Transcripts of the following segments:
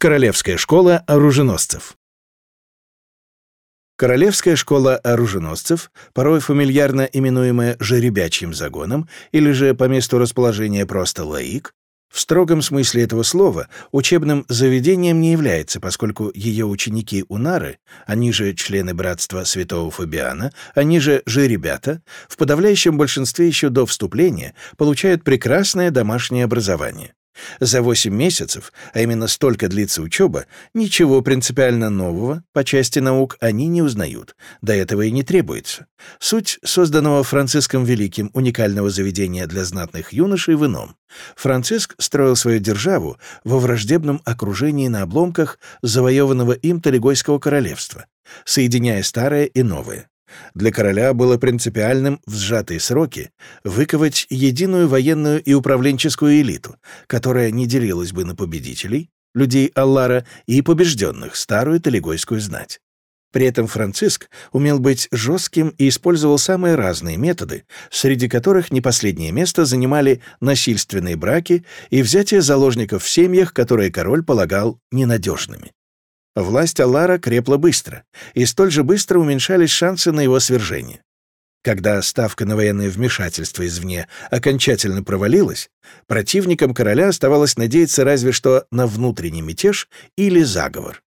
Королевская школа оруженосцев. Королевская школа оруженосцев, порой фамильярно именуемая жеребячьим загоном или же по месту расположения просто лаик, в строгом смысле этого слова учебным заведением не является, поскольку ее ученики Унары, они же члены братства святого Фабиана, они же жеребята, в подавляющем большинстве еще до вступления получают прекрасное домашнее образование. За 8 месяцев, а именно столько длится учеба, ничего принципиально нового по части наук они не узнают, до этого и не требуется. Суть созданного Франциском Великим уникального заведения для знатных юношей в ином. Франциск строил свою державу во враждебном окружении на обломках завоеванного им Талигойского королевства, соединяя старое и новое. Для короля было принципиальным в сжатые сроки выковать единую военную и управленческую элиту, которая не делилась бы на победителей, людей Аллара, и побежденных, старую талигойскую знать. При этом Франциск умел быть жестким и использовал самые разные методы, среди которых не последнее место занимали насильственные браки и взятие заложников в семьях, которые король полагал ненадежными. Власть Аллара крепла быстро, и столь же быстро уменьшались шансы на его свержение. Когда ставка на военное вмешательство извне окончательно провалилась, противникам короля оставалось надеяться разве что на внутренний мятеж или заговор.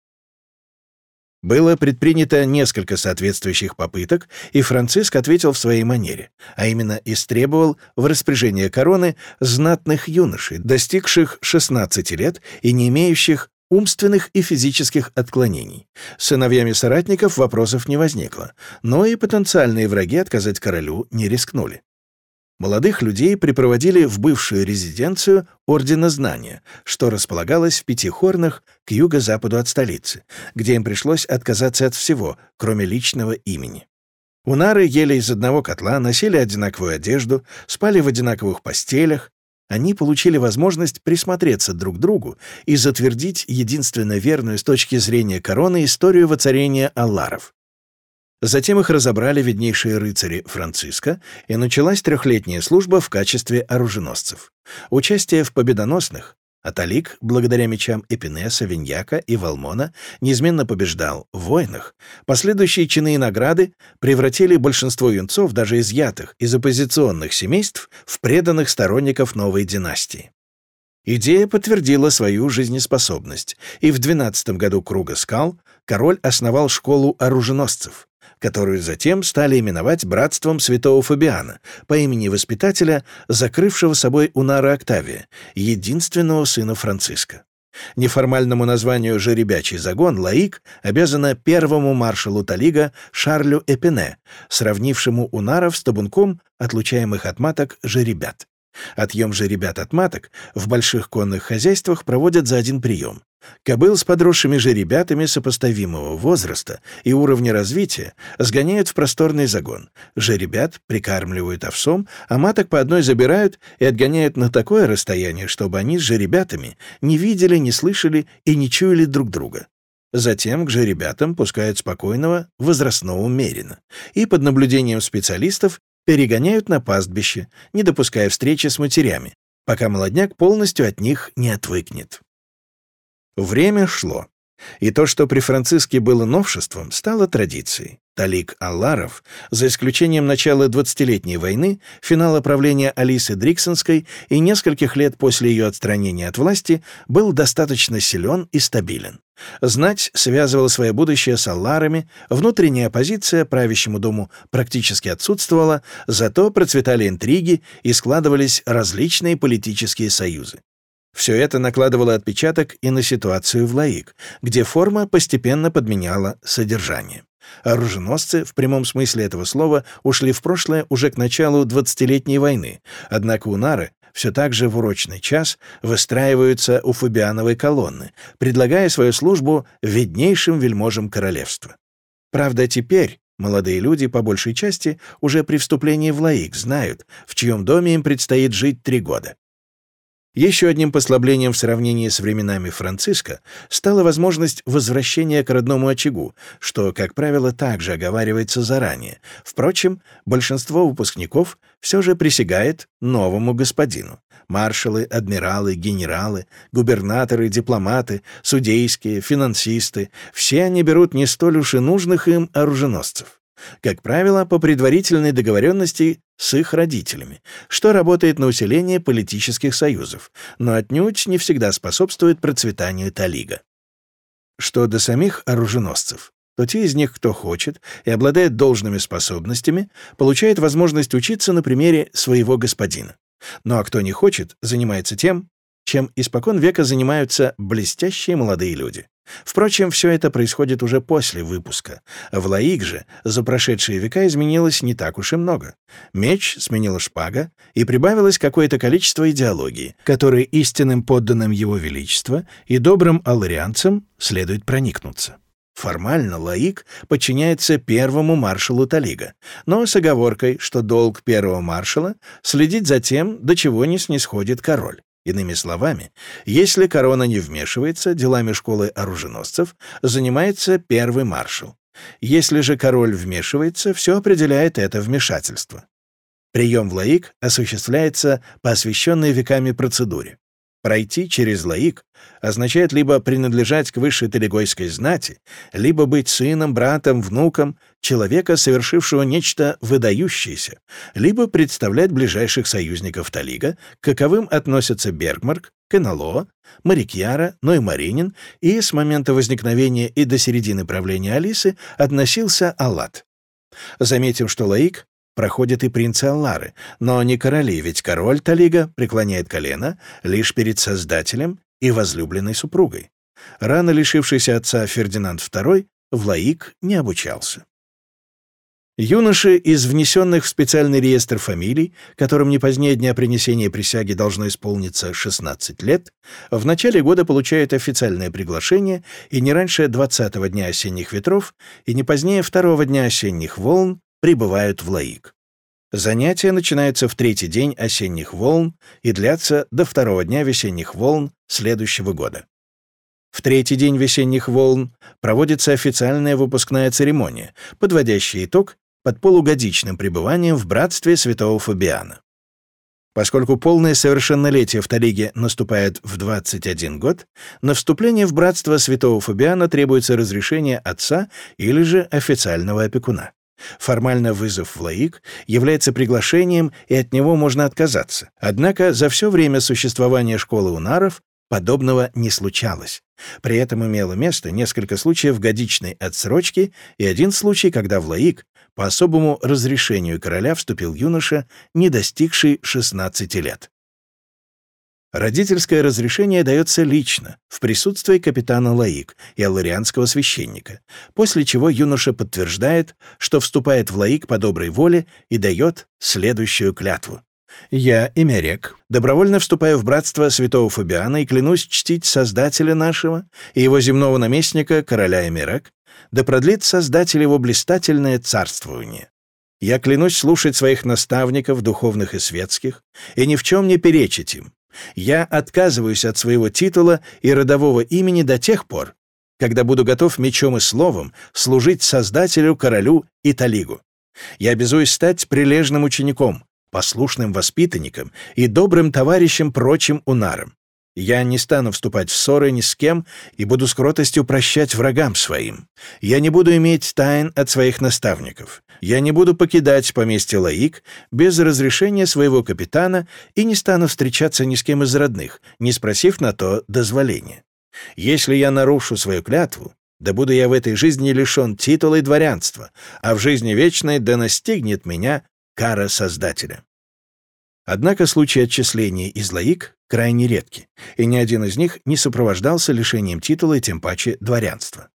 Было предпринято несколько соответствующих попыток, и Франциск ответил в своей манере, а именно истребовал в распоряжение короны знатных юношей, достигших 16 лет и не имеющих умственных и физических отклонений. С сыновьями соратников вопросов не возникло, но и потенциальные враги отказать королю не рискнули. Молодых людей припроводили в бывшую резиденцию Ордена Знания, что располагалось в Пятихорнах к юго-западу от столицы, где им пришлось отказаться от всего, кроме личного имени. Унары ели из одного котла, носили одинаковую одежду, спали в одинаковых постелях, они получили возможность присмотреться друг к другу и затвердить единственно верную с точки зрения короны историю воцарения Алларов. Затем их разобрали виднейшие рыцари Франциска, и началась трехлетняя служба в качестве оруженосцев. Участие в победоносных, а Талик, благодаря мечам Эпинеса, Виньяка и Валмона, неизменно побеждал в войнах. Последующие чины и награды превратили большинство юнцов, даже изъятых из оппозиционных семейств, в преданных сторонников новой династии. Идея подтвердила свою жизнеспособность, и в 12 году Круга скал король основал школу оруженосцев, которую затем стали именовать братством святого Фабиана по имени воспитателя, закрывшего собой Унара Октавия, единственного сына Франциска. Неформальному названию «Жеребячий загон» Лаик обязана первому маршалу Талига Шарлю Эпене, сравнившему унаров с табунком отлучаемых от маток жеребят. Отъем жеребят от маток в больших конных хозяйствах проводят за один прием. Кобыл с подросшими же ребятами сопоставимого возраста и уровня развития сгоняют в просторный загон. Жеребят прикармливают овсом, а маток по одной забирают и отгоняют на такое расстояние, чтобы они с жеребятами не видели, не слышали и не чуяли друг друга. Затем к жеребятам пускают спокойного, возрастного мерина и под наблюдением специалистов перегоняют на пастбище, не допуская встречи с матерями, пока молодняк полностью от них не отвыкнет. Время шло. И то, что при Франциске было новшеством, стало традицией. Талик Алларов, за исключением начала двадцатилетней войны, финала правления Алисы Дриксонской и нескольких лет после ее отстранения от власти, был достаточно силен и стабилен. Знать связывала свое будущее с Алларами, внутренняя оппозиция правящему дому практически отсутствовала, зато процветали интриги и складывались различные политические союзы. Все это накладывало отпечаток и на ситуацию в Лаик, где форма постепенно подменяла содержание. Оруженосцы, в прямом смысле этого слова, ушли в прошлое уже к началу двадцатилетней войны, однако унары все так же в урочный час выстраиваются у Фабиановой колонны, предлагая свою службу виднейшим вельможам королевства. Правда, теперь молодые люди, по большей части, уже при вступлении в Лаик знают, в чьем доме им предстоит жить три года. Еще одним послаблением в сравнении с временами Франциска стала возможность возвращения к родному очагу, что, как правило, также оговаривается заранее. Впрочем, большинство выпускников все же присягает новому господину. Маршалы, адмиралы, генералы, губернаторы, дипломаты, судейские, финансисты — все они берут не столь уж и нужных им оруженосцев как правило, по предварительной договоренности с их родителями, что работает на усиление политических союзов, но отнюдь не всегда способствует процветанию Талига. Что до самих оруженосцев, то те из них, кто хочет и обладает должными способностями, получает возможность учиться на примере своего господина. Ну а кто не хочет, занимается тем, чем испокон века занимаются блестящие молодые люди. Впрочем, все это происходит уже после выпуска. В Лаик же за прошедшие века изменилось не так уж и много. Меч сменила шпага, и прибавилось какое-то количество идеологии, которой истинным подданным его величества и добрым алларианцам следует проникнуться. Формально Лаик подчиняется первому маршалу Талига, но с оговоркой, что долг первого маршала — следить за тем, до чего не снисходит король. Иными словами, если корона не вмешивается, делами школы оруженосцев занимается первый маршал. Если же король вмешивается, все определяет это вмешательство. Прием в лаик осуществляется по освященной веками процедуре. Пройти через лаик означает либо принадлежать к высшей талигойской знати, либо быть сыном, братом, внуком человека, совершившего нечто выдающееся, либо представлять ближайших союзников Талига, каковым относятся Бергмарк, Кенало, Марикьяра, Ноймаринин и с момента возникновения и до середины правления Алисы относился Аллат. Заметим, что лаик проходят и принцы Аллары, но не короли, ведь король Талига преклоняет колено лишь перед Создателем и возлюбленной супругой. Рано лишившийся отца Фердинанд II в лаик не обучался. Юноши из внесенных в специальный реестр фамилий, которым не позднее дня принесения присяги должно исполниться 16 лет, в начале года получают официальное приглашение и не раньше 20-го дня осенних ветров и не позднее второго дня осенних волн прибывают в Лаик. Занятия начинаются в третий день осенних волн и длятся до второго дня весенних волн следующего года. В третий день весенних волн проводится официальная выпускная церемония, подводящая итог под полугодичным пребыванием в братстве святого Фабиана. Поскольку полное совершеннолетие в Талиге наступает в 21 год, на вступление в братство святого Фабиана требуется разрешение отца или же официального опекуна. Формально вызов в лаик является приглашением, и от него можно отказаться. Однако за все время существования школы унаров подобного не случалось. При этом имело место несколько случаев годичной отсрочки и один случай, когда в лаик по особому разрешению короля вступил юноша, не достигший 16 лет. Родительское разрешение дается лично, в присутствии капитана Лаик и алларианского священника, после чего юноша подтверждает, что вступает в Лаик по доброй воле и дает следующую клятву. «Я, Имерек, добровольно вступаю в братство святого Фабиана и клянусь чтить Создателя нашего и его земного наместника, короля Эмерек, да продлит Создатель его блистательное царствование. Я клянусь слушать своих наставников, духовных и светских, и ни в чем не перечить им, я отказываюсь от своего титула и родового имени до тех пор, когда буду готов мечом и словом служить Создателю, Королю и Талигу. Я обязуюсь стать прилежным учеником, послушным воспитанником и добрым товарищем прочим унарам. Я не стану вступать в ссоры ни с кем и буду с кротостью прощать врагам своим. Я не буду иметь тайн от своих наставников. Я не буду покидать поместье Лаик без разрешения своего капитана и не стану встречаться ни с кем из родных, не спросив на то дозволения. Если я нарушу свою клятву, да буду я в этой жизни лишен титула и дворянства, а в жизни вечной да настигнет меня кара Создателя. Однако случаи отчисления из лаик крайне редки, и ни один из них не сопровождался лишением титула и тем паче дворянства.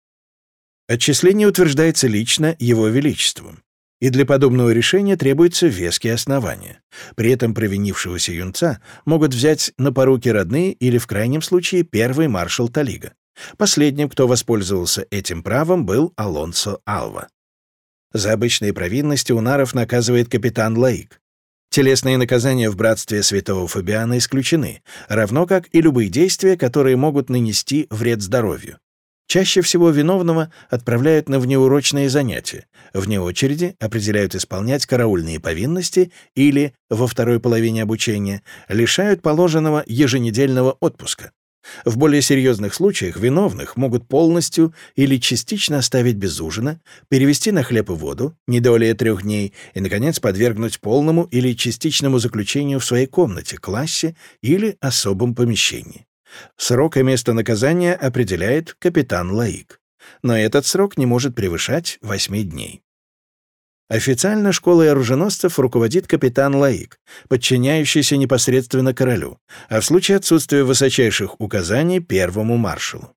Отчисление утверждается лично Его Величеством, и для подобного решения требуются веские основания. При этом провинившегося юнца могут взять на поруки родные или, в крайнем случае, первый маршал Талига. Последним, кто воспользовался этим правом, был Алонсо Алва. За обычные провинности унаров наказывает капитан Лаик. Телесные наказания в братстве святого Фабиана исключены, равно как и любые действия, которые могут нанести вред здоровью. Чаще всего виновного отправляют на внеурочные занятия, вне очереди определяют исполнять караульные повинности или, во второй половине обучения, лишают положенного еженедельного отпуска. В более серьезных случаях виновных могут полностью или частично оставить без ужина, перевести на хлеб и воду не более трех дней и, наконец, подвергнуть полному или частичному заключению в своей комнате, классе или особом помещении. Срок и место наказания определяет капитан Лаик, но этот срок не может превышать восьми дней. Официально школой оруженосцев руководит капитан Лаик, подчиняющийся непосредственно королю, а в случае отсутствия высочайших указаний — первому маршалу.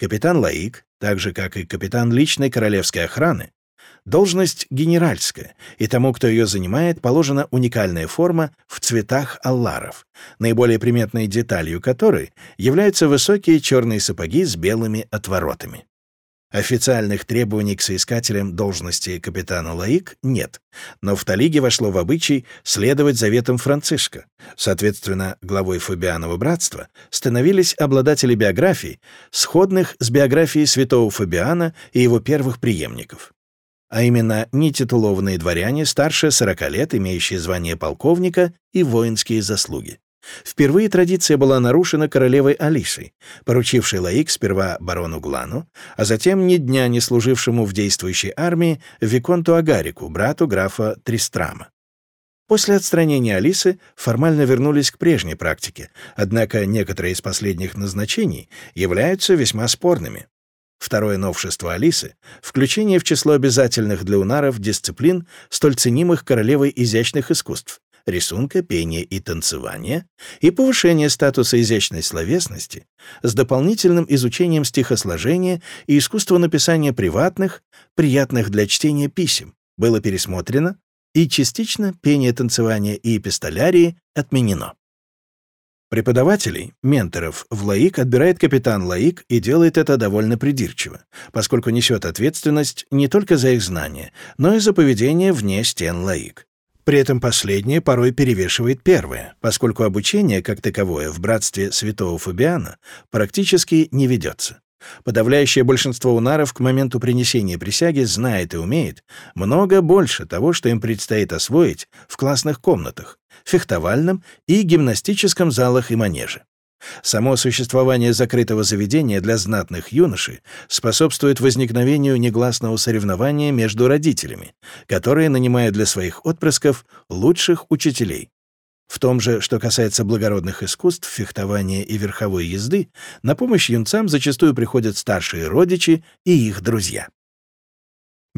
Капитан Лаик, так же как и капитан личной королевской охраны, должность генеральская, и тому, кто ее занимает, положена уникальная форма в цветах алларов, наиболее приметной деталью которой являются высокие черные сапоги с белыми отворотами. Официальных требований к соискателям должности капитана Лаик нет, но в Талиге вошло в обычай следовать заветам Франциска. Соответственно, главой Фабианова братства становились обладатели биографий, сходных с биографией святого Фабиана и его первых преемников. А именно, нетитулованные дворяне старше 40 лет, имеющие звание полковника и воинские заслуги. Впервые традиция была нарушена королевой Алисой, поручившей Лаик сперва барону Глану, а затем ни дня не служившему в действующей армии Виконту Агарику, брату графа Тристрама. После отстранения Алисы формально вернулись к прежней практике, однако некоторые из последних назначений являются весьма спорными. Второе новшество Алисы — включение в число обязательных для унаров дисциплин, столь ценимых королевой изящных искусств, рисунка, пения и танцевания, и повышение статуса изящной словесности с дополнительным изучением стихосложения и искусства написания приватных, приятных для чтения писем, было пересмотрено, и частично пение, танцевание и эпистолярии отменено. Преподавателей, менторов в ЛАИК отбирает капитан ЛАИК и делает это довольно придирчиво, поскольку несет ответственность не только за их знания, но и за поведение вне стен ЛАИК. При этом последнее порой перевешивает первое, поскольку обучение, как таковое, в братстве святого Фабиана практически не ведется. Подавляющее большинство унаров к моменту принесения присяги знает и умеет много больше того, что им предстоит освоить в классных комнатах, фехтовальном и гимнастическом залах и манеже. Само существование закрытого заведения для знатных юношей способствует возникновению негласного соревнования между родителями, которые нанимают для своих отпрысков лучших учителей. В том же, что касается благородных искусств, фехтования и верховой езды, на помощь юнцам зачастую приходят старшие родичи и их друзья.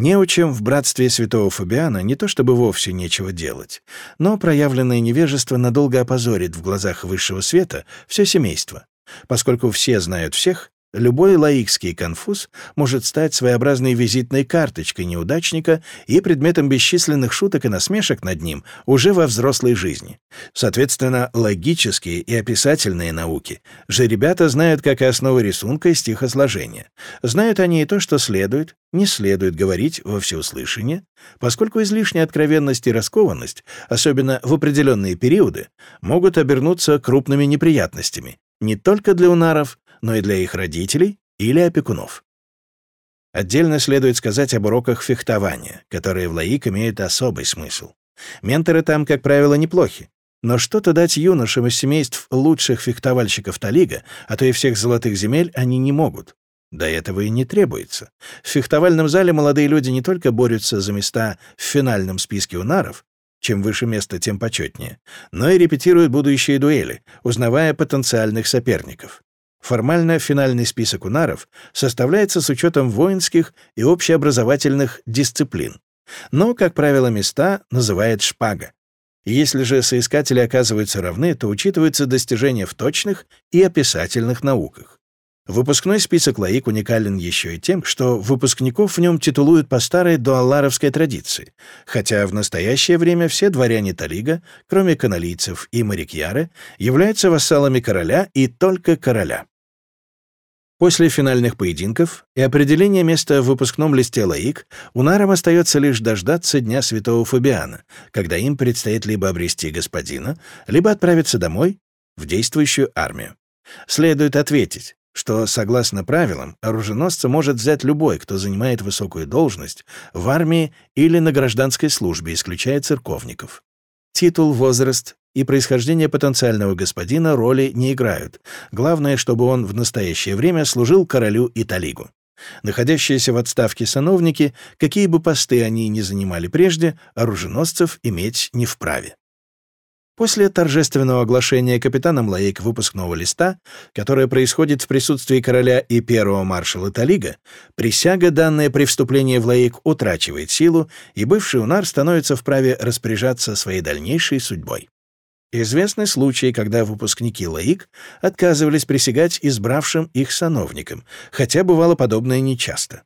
Неучим в братстве святого Фабиана не то чтобы вовсе нечего делать, но проявленное невежество надолго опозорит в глазах высшего света все семейство, поскольку все знают всех, Любой лаикский конфуз может стать своеобразной визитной карточкой неудачника и предметом бесчисленных шуток и насмешек над ним уже во взрослой жизни. Соответственно, логические и описательные науки же ребята знают как и основы рисунка и стихосложения. Знают они и то, что следует, не следует говорить во всеуслышание, поскольку излишняя откровенность и раскованность, особенно в определенные периоды, могут обернуться крупными неприятностями, не только для унаров, но и для их родителей или опекунов. Отдельно следует сказать об уроках фехтования, которые в ЛАИК имеют особый смысл. Менторы там, как правило, неплохи, но что-то дать юношам из семейств лучших фехтовальщиков Талига, а то и всех золотых земель, они не могут. До этого и не требуется. В фехтовальном зале молодые люди не только борются за места в финальном списке унаров, чем выше место, тем почетнее, но и репетируют будущие дуэли, узнавая потенциальных соперников. Формально финальный список унаров составляется с учетом воинских и общеобразовательных дисциплин, но, как правило, места называет шпага. Если же соискатели оказываются равны, то учитываются достижения в точных и описательных науках. Выпускной список ЛАИК уникален еще и тем, что выпускников в нем титулуют по старой дуалларовской традиции, хотя в настоящее время все дворяне Талига, кроме каналийцев и морякьяры, являются вассалами короля и только короля. После финальных поединков и определения места в выпускном листе ЛАИК унарам остается лишь дождаться Дня Святого Фабиана, когда им предстоит либо обрести господина, либо отправиться домой в действующую армию. Следует ответить, что, согласно правилам, оруженосца может взять любой, кто занимает высокую должность в армии или на гражданской службе, исключая церковников. Титул, возраст и происхождение потенциального господина роли не играют. Главное, чтобы он в настоящее время служил королю и талигу. Находящиеся в отставке сановники, какие бы посты они ни занимали прежде, оруженосцев иметь не вправе. После торжественного оглашения капитаном Лаик выпускного листа, которое происходит в присутствии короля и первого маршала Талига, присяга, данная при вступлении в Лаик, утрачивает силу, и бывший унар становится вправе распоряжаться своей дальнейшей судьбой. Известны случаи, когда выпускники ЛАИК отказывались присягать избравшим их сановникам, хотя бывало подобное нечасто.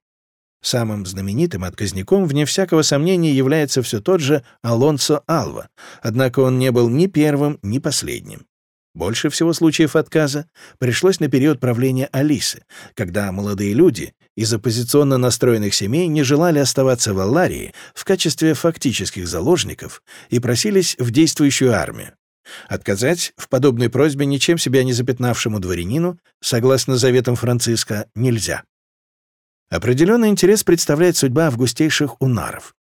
Самым знаменитым отказником, вне всякого сомнения, является все тот же Алонсо Алва, однако он не был ни первым, ни последним. Больше всего случаев отказа пришлось на период правления Алисы, когда молодые люди из оппозиционно настроенных семей не желали оставаться в Алларии в качестве фактических заложников и просились в действующую армию. Отказать в подобной просьбе ничем себя не запятнавшему дворянину, согласно заветам Франциска, нельзя. Определенный интерес представляет судьба августейших унаров.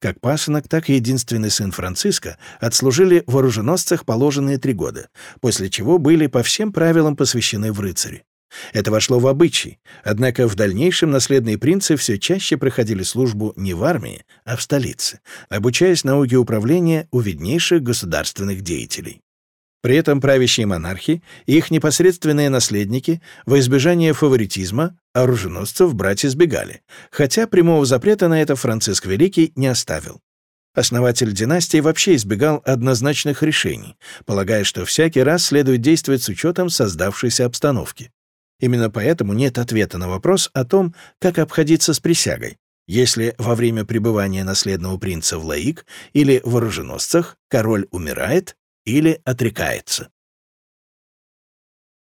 Как пасынок, так и единственный сын Франциска отслужили в оруженосцах положенные три года, после чего были по всем правилам посвящены в рыцари. Это вошло в обычай, однако в дальнейшем наследные принцы все чаще проходили службу не в армии, а в столице, обучаясь науке управления у виднейших государственных деятелей. При этом правящие монархи и их непосредственные наследники во избежание фаворитизма оруженосцев брать избегали, хотя прямого запрета на это Франциск Великий не оставил. Основатель династии вообще избегал однозначных решений, полагая, что всякий раз следует действовать с учетом создавшейся обстановки. Именно поэтому нет ответа на вопрос о том, как обходиться с присягой, если во время пребывания наследного принца в Лаик или в оруженосцах король умирает или отрекается.